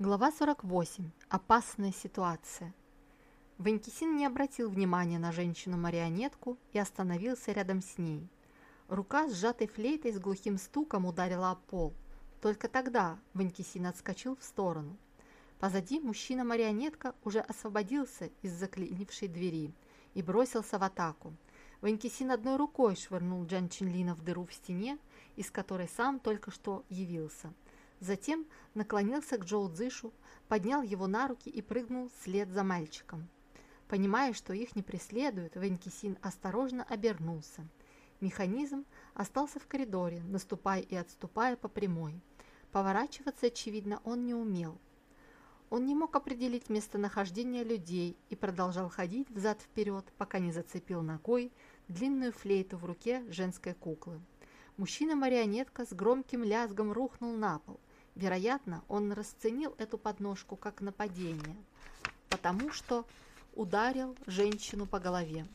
Глава 48. Опасная ситуация. Ванькисин не обратил внимания на женщину-марионетку и остановился рядом с ней. Рука, сжатой флейтой, с глухим стуком ударила о пол. Только тогда Ванькисин отскочил в сторону. Позади мужчина-марионетка уже освободился из заклинившей двери и бросился в атаку. Ванькисин одной рукой швырнул Джан Чинлина в дыру в стене, из которой сам только что явился – Затем наклонился к Джоу Цзышу, поднял его на руки и прыгнул вслед за мальчиком. Понимая, что их не преследуют, Венкисин осторожно обернулся. Механизм остался в коридоре, наступая и отступая по прямой. Поворачиваться, очевидно, он не умел. Он не мог определить местонахождение людей и продолжал ходить взад-вперед, пока не зацепил ногой длинную флейту в руке женской куклы. Мужчина-марионетка с громким лязгом рухнул на пол. Вероятно, он расценил эту подножку как нападение, потому что ударил женщину по голове.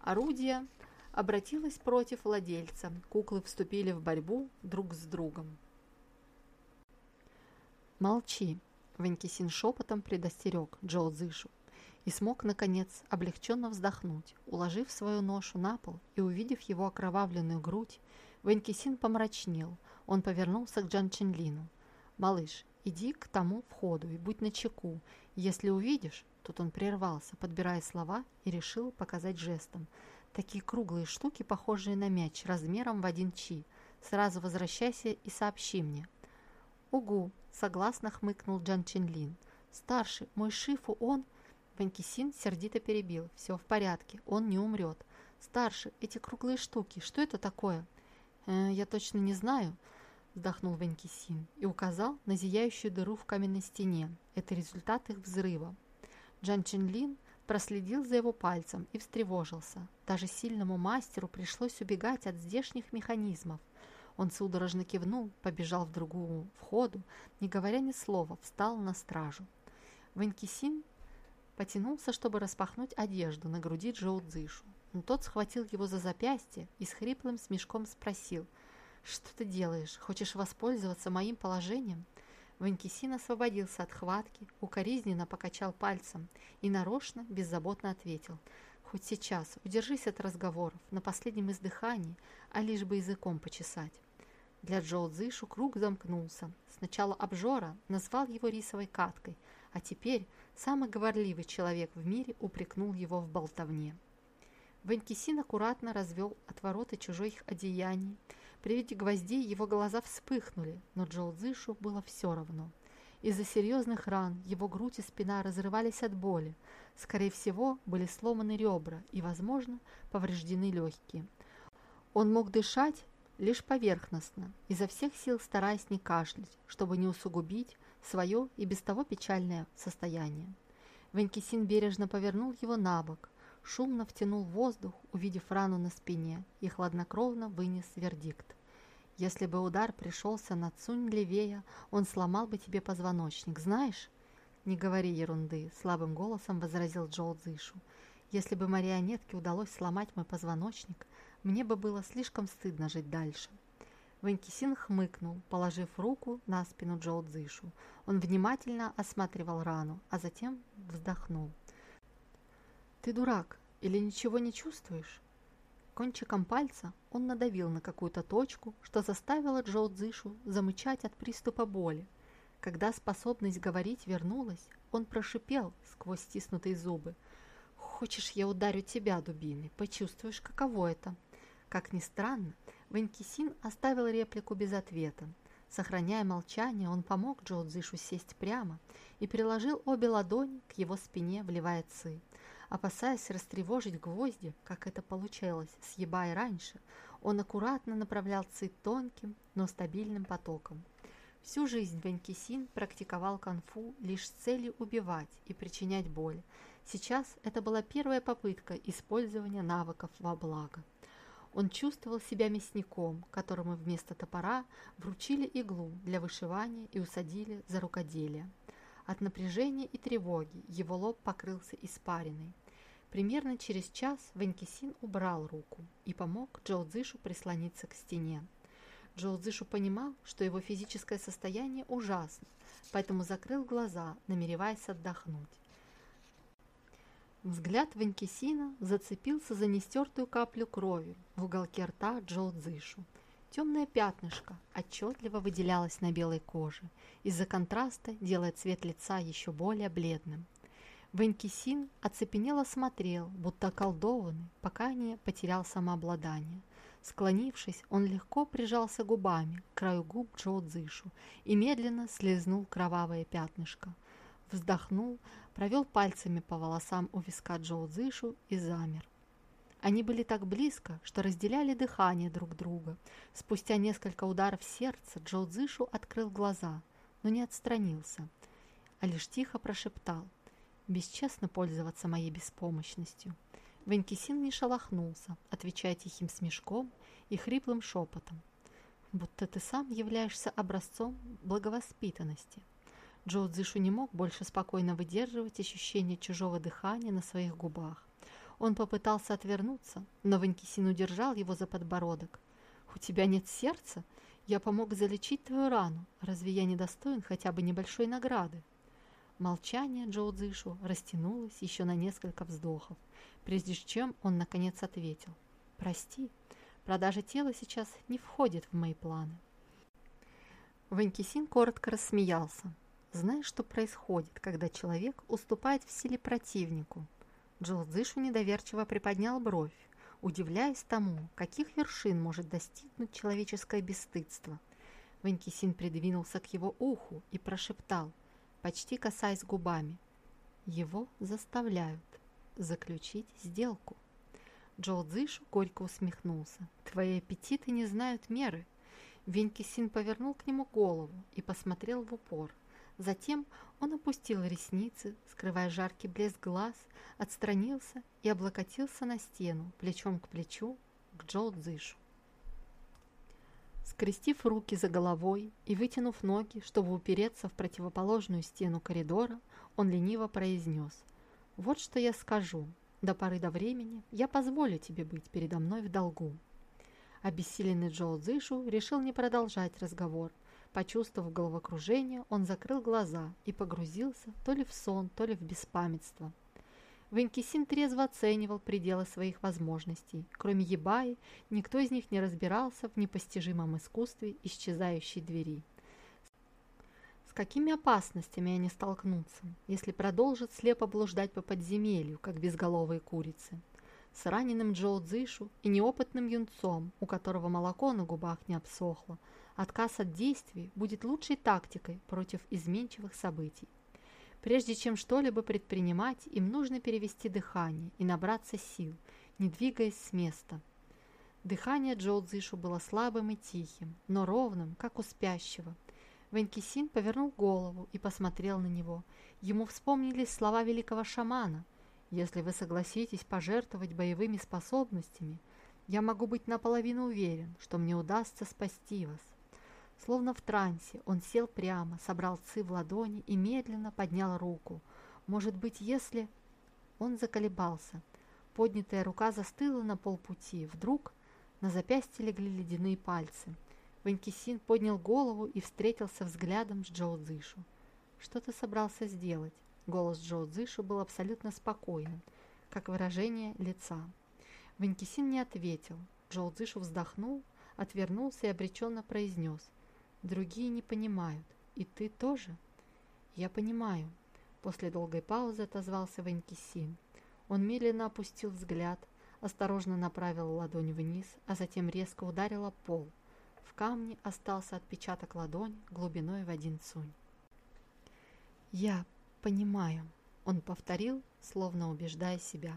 Орудие обратилось против владельца. Куклы вступили в борьбу друг с другом. «Молчи!» – Ванькисин шепотом предостерег Джо Зышу и смог, наконец, облегченно вздохнуть. Уложив свою ношу на пол и увидев его окровавленную грудь, Ванькисин помрачнел. Он повернулся к Джан Ченлину. «Малыш, иди к тому входу и будь начеку. Если увидишь...» Тут он прервался, подбирая слова, и решил показать жестом. «Такие круглые штуки, похожие на мяч, размером в один чи. Сразу возвращайся и сообщи мне». «Угу», — согласно хмыкнул Джан Чинлин. «Старший, мой Шифу, он...» Ванькисин сердито перебил. «Все в порядке, он не умрет. Старший, эти круглые штуки, что это такое?» э, «Я точно не знаю», вздохнул Венкисин и указал на зияющую дыру в каменной стене. Это результат их взрыва. Джан Чинлин проследил за его пальцем и встревожился. Даже сильному мастеру пришлось убегать от здешних механизмов. Он судорожно кивнул, побежал в другую входу, не говоря ни слова, встал на стражу. Венкисин потянулся, чтобы распахнуть одежду на груди Джоу Цзышу. Но тот схватил его за запястье и с хриплым смешком спросил – «Что ты делаешь? Хочешь воспользоваться моим положением?» Ванькисин освободился от хватки, укоризненно покачал пальцем и нарочно, беззаботно ответил. «Хоть сейчас, удержись от разговоров, на последнем издыхании, а лишь бы языком почесать». Для Джоу Цзышу круг замкнулся. Сначала обжора назвал его рисовой каткой, а теперь самый говорливый человек в мире упрекнул его в болтовне. Ванькисин аккуратно развел отвороты чужих одеяний, при виде гвоздей его глаза вспыхнули, но Джоу Цзышу было все равно. Из-за серьезных ран его грудь и спина разрывались от боли. Скорее всего, были сломаны ребра и, возможно, повреждены легкие. Он мог дышать лишь поверхностно, изо всех сил стараясь не кашлять, чтобы не усугубить свое и без того печальное состояние. Венкисин бережно повернул его на бок, шумно втянул воздух, увидев рану на спине, и хладнокровно вынес вердикт. Если бы удар пришелся на Цунь левее, он сломал бы тебе позвоночник, знаешь? Не говори ерунды, слабым голосом возразил Джоу Цзышу. Если бы марионетке удалось сломать мой позвоночник, мне бы было слишком стыдно жить дальше. Ванькисин хмыкнул, положив руку на спину Джоу Цзышу. Он внимательно осматривал рану, а затем вздохнул. «Ты дурак или ничего не чувствуешь?» Кончиком пальца он надавил на какую-то точку, что заставило Джоу Цзышу замычать от приступа боли. Когда способность говорить вернулась, он прошипел сквозь стиснутые зубы. «Хочешь, я ударю тебя, дубиной? Почувствуешь, каково это?» Как ни странно, Ванькисин оставил реплику без ответа. Сохраняя молчание, он помог Джоу Цзышу сесть прямо и приложил обе ладони к его спине, вливая ци. Опасаясь растревожить гвозди, как это получалось с Ебай раньше, он аккуратно направлял цит тонким, но стабильным потоком. Всю жизнь Ванькисин практиковал конфу лишь с целью убивать и причинять боль. Сейчас это была первая попытка использования навыков во благо. Он чувствовал себя мясником, которому вместо топора вручили иглу для вышивания и усадили за рукоделие. От напряжения и тревоги его лоб покрылся испариной. Примерно через час Ванькисин убрал руку и помог Джоу прислониться к стене. Джоу понимал, что его физическое состояние ужасно, поэтому закрыл глаза, намереваясь отдохнуть. Взгляд Ванькисина зацепился за нестертую каплю крови в уголке рта Джоу. Темное пятнышко отчетливо выделялось на белой коже, из-за контраста делая цвет лица еще более бледным. Ванькисин оцепенело смотрел, будто околдованный, пока не потерял самообладание. Склонившись, он легко прижался губами к краю губ Джоу Цзышу и медленно слезнул кровавое пятнышко. Вздохнул, провел пальцами по волосам у виска Джоу Цзышу и замер. Они были так близко, что разделяли дыхание друг друга. Спустя несколько ударов сердца Джоу Цзышу открыл глаза, но не отстранился, а лишь тихо прошептал «Бесчестно пользоваться моей беспомощностью». Венкисин не шелохнулся, отвечая тихим смешком и хриплым шепотом, будто ты сам являешься образцом благовоспитанности. Джоу Цзишу не мог больше спокойно выдерживать ощущение чужого дыхания на своих губах. Он попытался отвернуться, но Ванькисин удержал его за подбородок. «У тебя нет сердца? Я помог залечить твою рану. Разве я не достоин хотя бы небольшой награды?» Молчание Джоу Цзишу растянулось еще на несколько вздохов, прежде чем он наконец ответил. «Прости, продажа тела сейчас не входит в мои планы». Ванькисин коротко рассмеялся. «Знаешь, что происходит, когда человек уступает в силе противнику?» Цзишу недоверчиво приподнял бровь, удивляясь тому, каких вершин может достигнуть человеческое бесстыдство. Ванькисин придвинулся к его уху и прошептал – почти касаясь губами. Его заставляют заключить сделку. Цзышу горько усмехнулся. «Твои аппетиты не знают меры». Веньки Син повернул к нему голову и посмотрел в упор. Затем он опустил ресницы, скрывая жаркий блеск глаз, отстранился и облокотился на стену, плечом к плечу, к Джоу Цзышу. Скрестив руки за головой и вытянув ноги, чтобы упереться в противоположную стену коридора, он лениво произнес «Вот что я скажу. До поры до времени я позволю тебе быть передо мной в долгу». Обессиленный Джоу Цзышу решил не продолжать разговор. Почувствовав головокружение, он закрыл глаза и погрузился то ли в сон, то ли в беспамятство. Венкисин трезво оценивал пределы своих возможностей. Кроме Ебаи, никто из них не разбирался в непостижимом искусстве исчезающей двери. С какими опасностями они столкнутся, если продолжат слепо блуждать по подземелью, как безголовые курицы? С раненым Джоу Цзишу и неопытным юнцом, у которого молоко на губах не обсохло, отказ от действий будет лучшей тактикой против изменчивых событий. Прежде чем что-либо предпринимать, им нужно перевести дыхание и набраться сил, не двигаясь с места. Дыхание Джоу Цзишу было слабым и тихим, но ровным, как у спящего. Ванькисин повернул голову и посмотрел на него. Ему вспомнились слова великого шамана. «Если вы согласитесь пожертвовать боевыми способностями, я могу быть наполовину уверен, что мне удастся спасти вас». Словно в трансе, он сел прямо, собрал ци в ладони и медленно поднял руку. Может быть, если... Он заколебался. Поднятая рука застыла на полпути. Вдруг на запястье легли ледяные пальцы. Ванькисин поднял голову и встретился взглядом с Джоу Цзышу. «Что ты собрался сделать?» Голос Джоу Цзышу был абсолютно спокойным, как выражение лица. Ванькисин не ответил. Джоу Цзышу вздохнул, отвернулся и обреченно произнес – Другие не понимают. И ты тоже? Я понимаю. После долгой паузы отозвался Ванькисин. Он медленно опустил взгляд, осторожно направил ладонь вниз, а затем резко ударил о пол. В камне остался отпечаток ладони глубиной в один цунь. «Я понимаю», — он повторил, словно убеждая себя.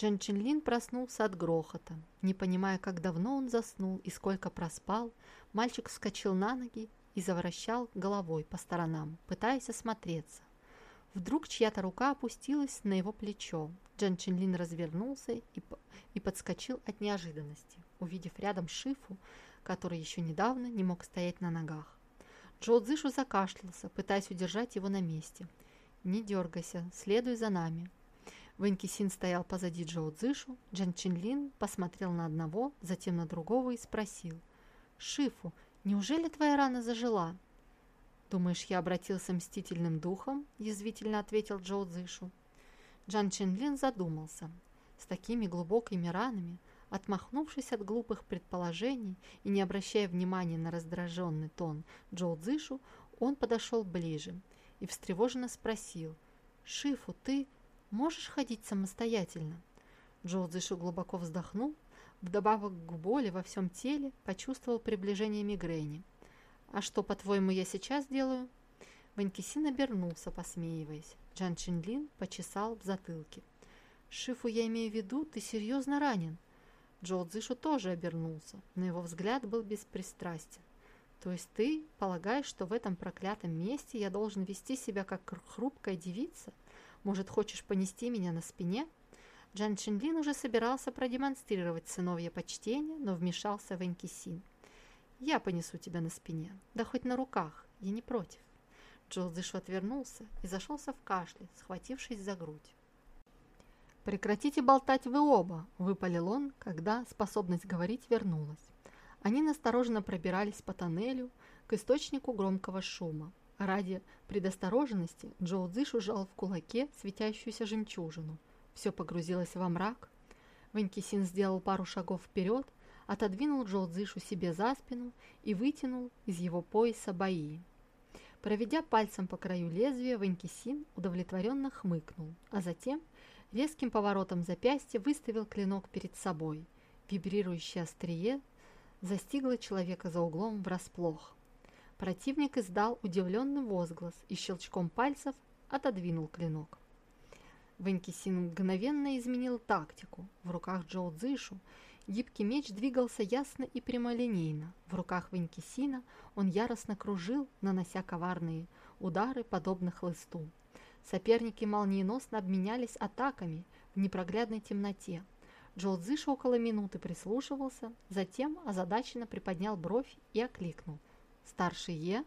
Джан Чинлин проснулся от грохота. Не понимая, как давно он заснул и сколько проспал, мальчик вскочил на ноги и завращал головой по сторонам, пытаясь осмотреться. Вдруг чья-то рука опустилась на его плечо. Джан Чинлин развернулся и, и подскочил от неожиданности, увидев рядом Шифу, который еще недавно не мог стоять на ногах. Джо Цзышу закашлялся, пытаясь удержать его на месте. «Не дергайся, следуй за нами», Вэнь стоял позади Джоу Цзышу, Джан Чинлин посмотрел на одного, затем на другого и спросил, «Шифу, неужели твоя рана зажила?» «Думаешь, я обратился мстительным духом?» – язвительно ответил Джоу Цзышу. Джан Чинлин задумался. С такими глубокими ранами, отмахнувшись от глупых предположений и не обращая внимания на раздраженный тон Джоу Цзышу, он подошел ближе и встревоженно спросил, «Шифу, ты можешь ходить самостоятельно?» Цзышу глубоко вздохнул, вдобавок к боли во всем теле почувствовал приближение мигрени. «А что, по-твоему, я сейчас делаю?» Ванькисин обернулся, посмеиваясь. Джан Чинлин почесал в затылке. «Шифу, я имею в виду, ты серьезно ранен?» Джоу Цзышу тоже обернулся, но его взгляд был беспристрастен. «То есть ты полагаешь, что в этом проклятом месте я должен вести себя как хрупкая девица? Может, хочешь понести меня на спине?» Джан Чинлин уже собирался продемонстрировать сыновье почтение, но вмешался в Энкисин. «Я понесу тебя на спине, да хоть на руках, я не против». Джоу Цзышу отвернулся и зашелся в кашле, схватившись за грудь. «Прекратите болтать вы оба!» – выпалил он, когда способность говорить вернулась. Они настороженно пробирались по тоннелю к источнику громкого шума. Ради предосторожности Джоу Цзышу жал в кулаке светящуюся жемчужину. Все погрузилось во мрак. Ванькисин сделал пару шагов вперед, отодвинул Джоу Цзышу себе за спину и вытянул из его пояса бои. Проведя пальцем по краю лезвия, Ванькисин удовлетворенно хмыкнул, а затем резким поворотом запястья выставил клинок перед собой. Вибрирующее острие застигло человека за углом врасплох. Противник издал удивленный возглас и щелчком пальцев отодвинул клинок. Ванькисин мгновенно изменил тактику. В руках Джоу Цзышу Гибкий меч двигался ясно и прямолинейно. В руках Венкисина он яростно кружил, нанося коварные удары, подобно хлысту. Соперники молниеносно обменялись атаками в непроглядной темноте. Джоу Цзыша около минуты прислушивался, затем озадаченно приподнял бровь и окликнул. «Старший Е?»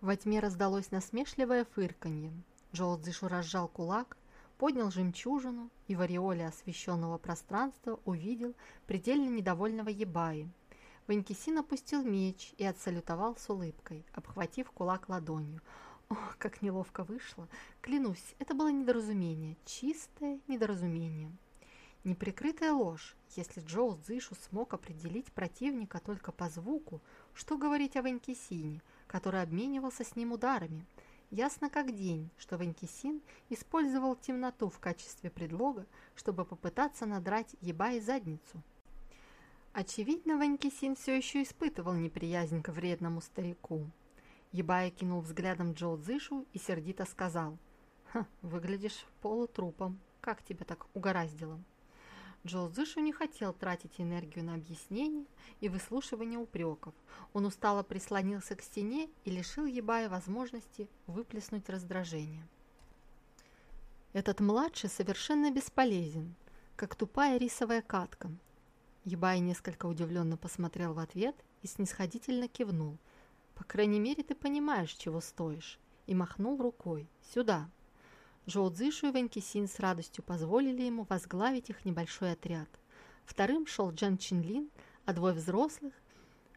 Во тьме раздалось насмешливое фырканье. Джоу Цзышу разжал кулак, поднял жемчужину и в ореоле освещенного пространства увидел предельно недовольного Ебаи. Ванькисин опустил меч и отсалютовал с улыбкой, обхватив кулак ладонью. Ох, как неловко вышло! Клянусь, это было недоразумение, чистое недоразумение. Неприкрытая ложь. Если Джоу Цзышу смог определить противника только по звуку, что говорить о Ванькисине, который обменивался с ним ударами – Ясно как день, что Ванькисин использовал темноту в качестве предлога, чтобы попытаться надрать Ебай задницу. Очевидно, Ванькисин все еще испытывал неприязнь к вредному старику. Ебай кинул взглядом Джоу Цзышу и сердито сказал, «Ха, выглядишь полутрупом, как тебя так угораздило?» Джо Зышу не хотел тратить энергию на объяснение и выслушивание упреков. Он устало прислонился к стене и лишил Ебая возможности выплеснуть раздражение. Этот младший совершенно бесполезен, как тупая рисовая катка. Ебай несколько удивленно посмотрел в ответ и снисходительно кивнул. «По крайней мере, ты понимаешь, чего стоишь», и махнул рукой. «Сюда!» Джоу Цзишу и Вэнь Синь с радостью позволили ему возглавить их небольшой отряд. Вторым шел Джан Чинлин, а двое взрослых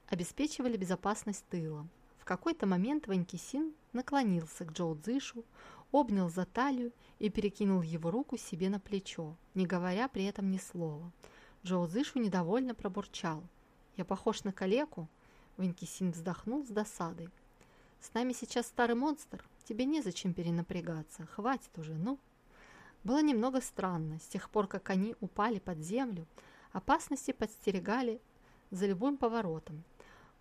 обеспечивали безопасность тыла. В какой-то момент Вэнь Син наклонился к Джоу Цзишу, обнял за талию и перекинул его руку себе на плечо, не говоря при этом ни слова. Джоу Цзишу недовольно пробурчал. «Я похож на калеку?» Вэнь Син вздохнул с досадой. «С нами сейчас старый монстр, Тебе незачем перенапрягаться, хватит уже, ну. Было немного странно, с тех пор, как они упали под землю, опасности подстерегали за любым поворотом,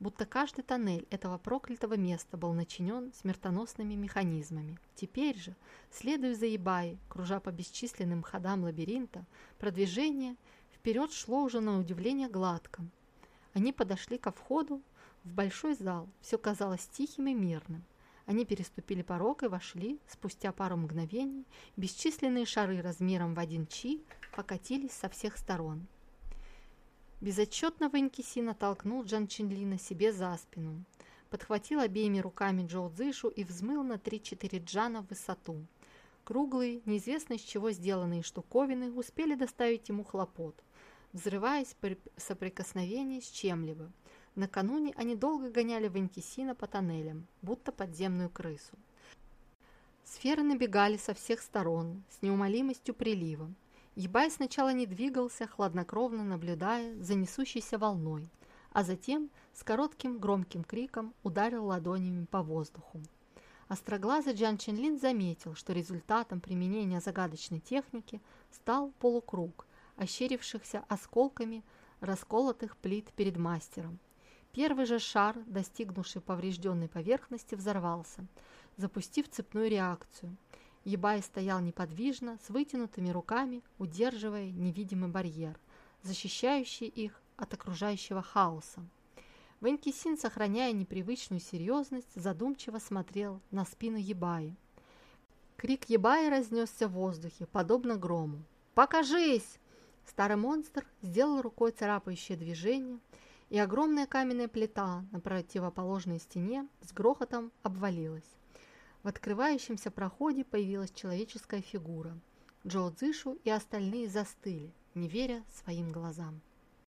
будто каждый тоннель этого проклятого места был начинен смертоносными механизмами. Теперь же, следуя за Ебай, кружа по бесчисленным ходам лабиринта, продвижение вперед шло уже на удивление гладко. Они подошли ко входу в большой зал, все казалось тихим и мирным. Они переступили порог и вошли. Спустя пару мгновений бесчисленные шары размером в один чи покатились со всех сторон. Безотчетно Ванькисина толкнул Джан Чинлина себе за спину, подхватил обеими руками Джоу Цзышу и взмыл на 3-4 джана в высоту. Круглые, неизвестно из чего сделанные штуковины успели доставить ему хлопот, взрываясь при соприкосновении с чем-либо. Накануне они долго гоняли Ванькисина по тоннелям, будто подземную крысу. Сферы набегали со всех сторон, с неумолимостью прилива. Ебай сначала не двигался, хладнокровно наблюдая за несущейся волной, а затем с коротким громким криком ударил ладонями по воздуху. Остроглазый Джан Ченлин заметил, что результатом применения загадочной техники стал полукруг, ощерившихся осколками расколотых плит перед мастером. Первый же шар, достигнувший поврежденной поверхности, взорвался, запустив цепную реакцию. Ебай стоял неподвижно, с вытянутыми руками, удерживая невидимый барьер, защищающий их от окружающего хаоса. Венкисин, сохраняя непривычную серьезность, задумчиво смотрел на спину Ебаи. Крик Ебаи разнесся в воздухе, подобно грому. «Покажись!» Старый монстр сделал рукой царапающее движение, и огромная каменная плита на противоположной стене с грохотом обвалилась. В открывающемся проходе появилась человеческая фигура. Джо Цзышу и остальные застыли, не веря своим глазам.